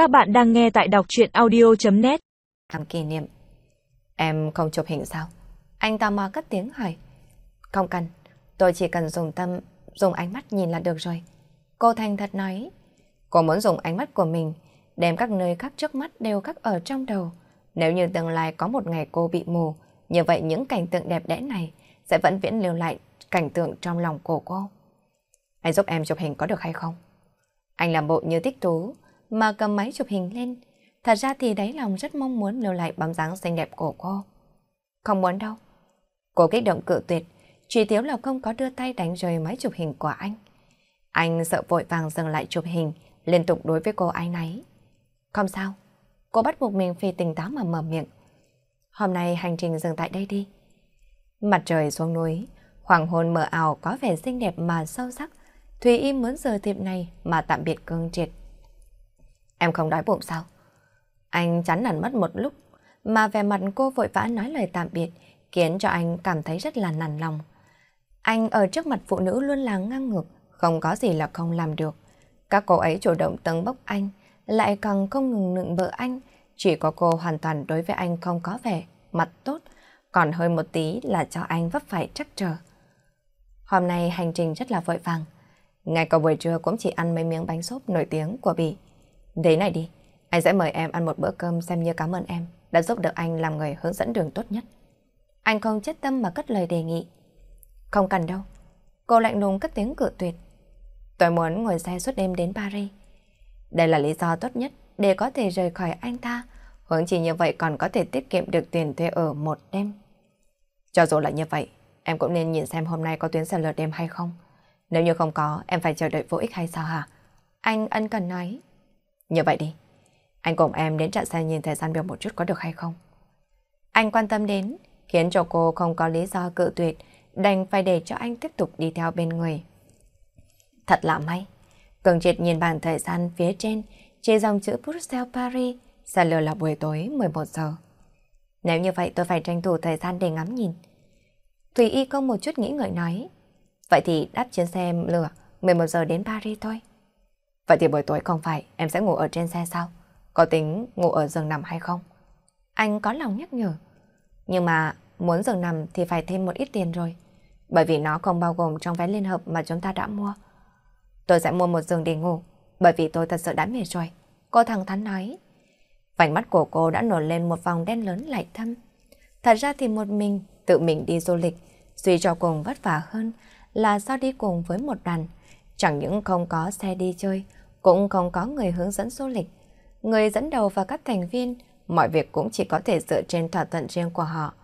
Các bạn đang nghe tại đọc chuyện audio.net Làm kỷ niệm. Em không chụp hình sao? Anh ta mò cất tiếng hỏi. Không cần, tôi chỉ cần dùng tâm, dùng ánh mắt nhìn là được rồi. Cô Thành thật nói. Cô muốn dùng ánh mắt của mình, đem các nơi khác trước mắt đều khắc ở trong đầu. Nếu như tương lai có một ngày cô bị mù, như vậy những cảnh tượng đẹp đẽ này sẽ vẫn viễn lưu lại cảnh tượng trong lòng của cô. Anh giúp em chụp hình có được hay không? Anh làm bộ như thích tú, mà cầm máy chụp hình lên. Thật ra thì đáy lòng rất mong muốn lưu lại bóng dáng xinh đẹp của cô. Không muốn đâu. Cô kích động cự tuyệt, chỉ thiếu là không có đưa tay đánh rơi máy chụp hình của anh. Anh sợ vội vàng dừng lại chụp hình, liên tục đối với cô ai nấy. Không sao, cô bắt buộc mình phi tỉnh táo mà mở miệng. Hôm nay hành trình dừng tại đây đi. Mặt trời xuống núi, hoàng hôn mờ ảo có vẻ xinh đẹp mà sâu sắc. Thùy im muốn giờ tiệm này mà tạm biệt cương triệt. Em không đói bụng sao? Anh chán nản mất một lúc, mà vẻ mặt cô vội vã nói lời tạm biệt, khiến cho anh cảm thấy rất là nản lòng. Anh ở trước mặt phụ nữ luôn là ngang ngược, không có gì là không làm được. Các cô ấy chủ động tấn bốc anh, lại càng không ngừng nựng bợ anh, chỉ có cô hoàn toàn đối với anh không có vẻ, mặt tốt, còn hơi một tí là cho anh vấp phải trắc trở. Hôm nay hành trình rất là vội vàng, ngay cả buổi trưa cũng chỉ ăn mấy miếng bánh xốp nổi tiếng của Bỉ. Thế này đi, anh sẽ mời em ăn một bữa cơm xem như cảm ơn em đã giúp được anh làm người hướng dẫn đường tốt nhất. Anh không chết tâm mà cất lời đề nghị. Không cần đâu. Cô lạnh lùng cất tiếng cự tuyệt. Tôi muốn ngồi xe suốt đêm đến Paris. Đây là lý do tốt nhất để có thể rời khỏi anh ta. Hướng chỉ như vậy còn có thể tiết kiệm được tiền thuê ở một đêm. Cho dù là như vậy, em cũng nên nhìn xem hôm nay có tuyến xe lượt đêm hay không. Nếu như không có, em phải chờ đợi vô ích hay sao hả? Anh ân cần nói. Như vậy đi, anh cùng em đến trạm xe nhìn thời gian biểu một chút có được hay không? Anh quan tâm đến, khiến cho cô không có lý do cự tuyệt, đành phải để cho anh tiếp tục đi theo bên người. Thật lạ may, Cường triệt nhìn bảng thời gian phía trên, chỉ dòng chữ Bruxelles Paris, giờ lừa là buổi tối 11 giờ. Nếu như vậy tôi phải tranh thủ thời gian để ngắm nhìn. Thùy Y không một chút nghĩ ngợi nói, vậy thì đáp trên xe lửa 11 giờ đến Paris thôi. Vậy thì buổi tối không phải em sẽ ngủ ở trên xe sao? Có tính ngủ ở giường nằm hay không? Anh có lòng nhắc nhở. Nhưng mà muốn giường nằm thì phải thêm một ít tiền rồi. Bởi vì nó không bao gồm trong vé liên hợp mà chúng ta đã mua. Tôi sẽ mua một giường để ngủ. Bởi vì tôi thật sự đã mệt rồi. Cô thẳng thắn nói. Vành mắt của cô đã nổi lên một vòng đen lớn lạnh thâm. Thật ra thì một mình, tự mình đi du lịch, suy cho cùng vất vả hơn là do đi cùng với một đoàn. Chẳng những không có xe đi chơi, cũng không có người hướng dẫn du lịch. Người dẫn đầu và các thành viên, mọi việc cũng chỉ có thể dựa trên thỏa thuận riêng của họ.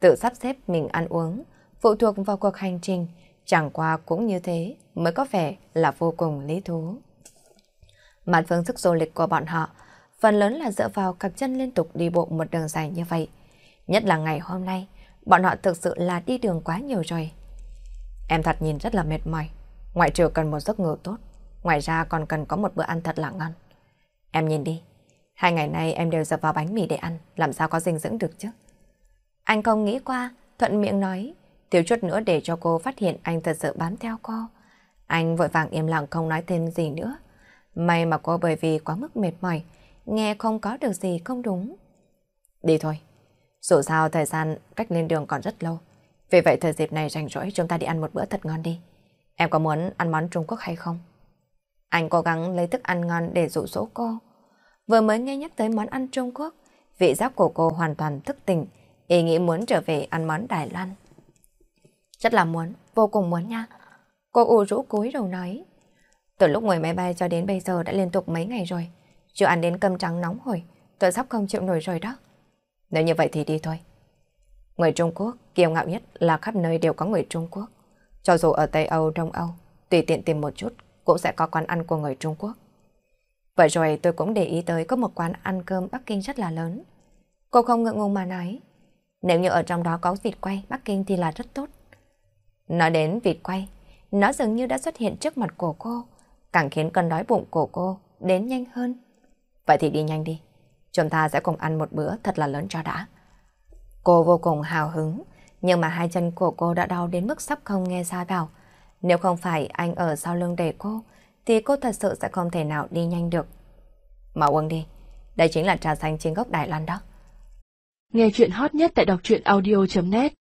Tự sắp xếp mình ăn uống, phụ thuộc vào cuộc hành trình, chẳng qua cũng như thế mới có vẻ là vô cùng lý thú. Mặt phương thức du lịch của bọn họ phần lớn là dựa vào cặp chân liên tục đi bộ một đường dài như vậy. Nhất là ngày hôm nay, bọn họ thực sự là đi đường quá nhiều rồi. Em thật nhìn rất là mệt mỏi, ngoại trừ cần một giấc ngủ tốt. Ngoài ra còn cần có một bữa ăn thật là ngon. Em nhìn đi, hai ngày nay em đều dập vào bánh mì để ăn, làm sao có dinh dưỡng được chứ? Anh không nghĩ qua, thuận miệng nói, thiếu chút nữa để cho cô phát hiện anh thật sự bám theo cô. Anh vội vàng im lặng không nói thêm gì nữa. May mà cô bởi vì quá mức mệt mỏi, nghe không có được gì không đúng. Đi thôi. Dù sao thời gian cách lên đường còn rất lâu. Vì vậy thời dịp này rảnh rỗi chúng ta đi ăn một bữa thật ngon đi. Em có muốn ăn món Trung Quốc hay không? Anh cố gắng lấy thức ăn ngon để dụ dỗ cô. Vừa mới nghe nhắc tới món ăn Trung Quốc, vị giác của cô hoàn toàn thức tỉnh, ý nghĩ muốn trở về ăn món Đài Loan. Rất là muốn, vô cùng muốn nha. Cô ủ rũ cúi đầu nói. Từ lúc ngồi máy bay cho đến bây giờ đã liên tục mấy ngày rồi. Chưa ăn đến cơm trắng nóng hổi, tôi sắp không chịu nổi rồi đó. Nếu như vậy thì đi thôi. Người Trung Quốc kiêu ngạo nhất là khắp nơi đều có người Trung Quốc. Cho dù ở Tây Âu, Đông Âu, tùy tiện tìm một chút cũng sẽ có quán ăn của người Trung Quốc. Vậy rồi tôi cũng để ý tới có một quán ăn cơm Bắc Kinh rất là lớn. Cô không ngượng ngùng mà nói, nếu như ở trong đó có vịt quay Bắc Kinh thì là rất tốt. Nói đến vịt quay, nó dường như đã xuất hiện trước mặt của cô, càng khiến cơn đói bụng của cô đến nhanh hơn. Vậy thì đi nhanh đi, chúng ta sẽ cùng ăn một bữa thật là lớn cho đã. Cô vô cùng hào hứng, nhưng mà hai chân của cô đã đau đến mức sắp không nghe ra vào. Nếu không phải anh ở sau lưng để cô, thì cô thật sự sẽ không thể nào đi nhanh được. Mà uống đi, đây chính là trà xanh trên gốc Đài Loan đó. Nghe chuyện hot nhất tại đọc truyện audio.net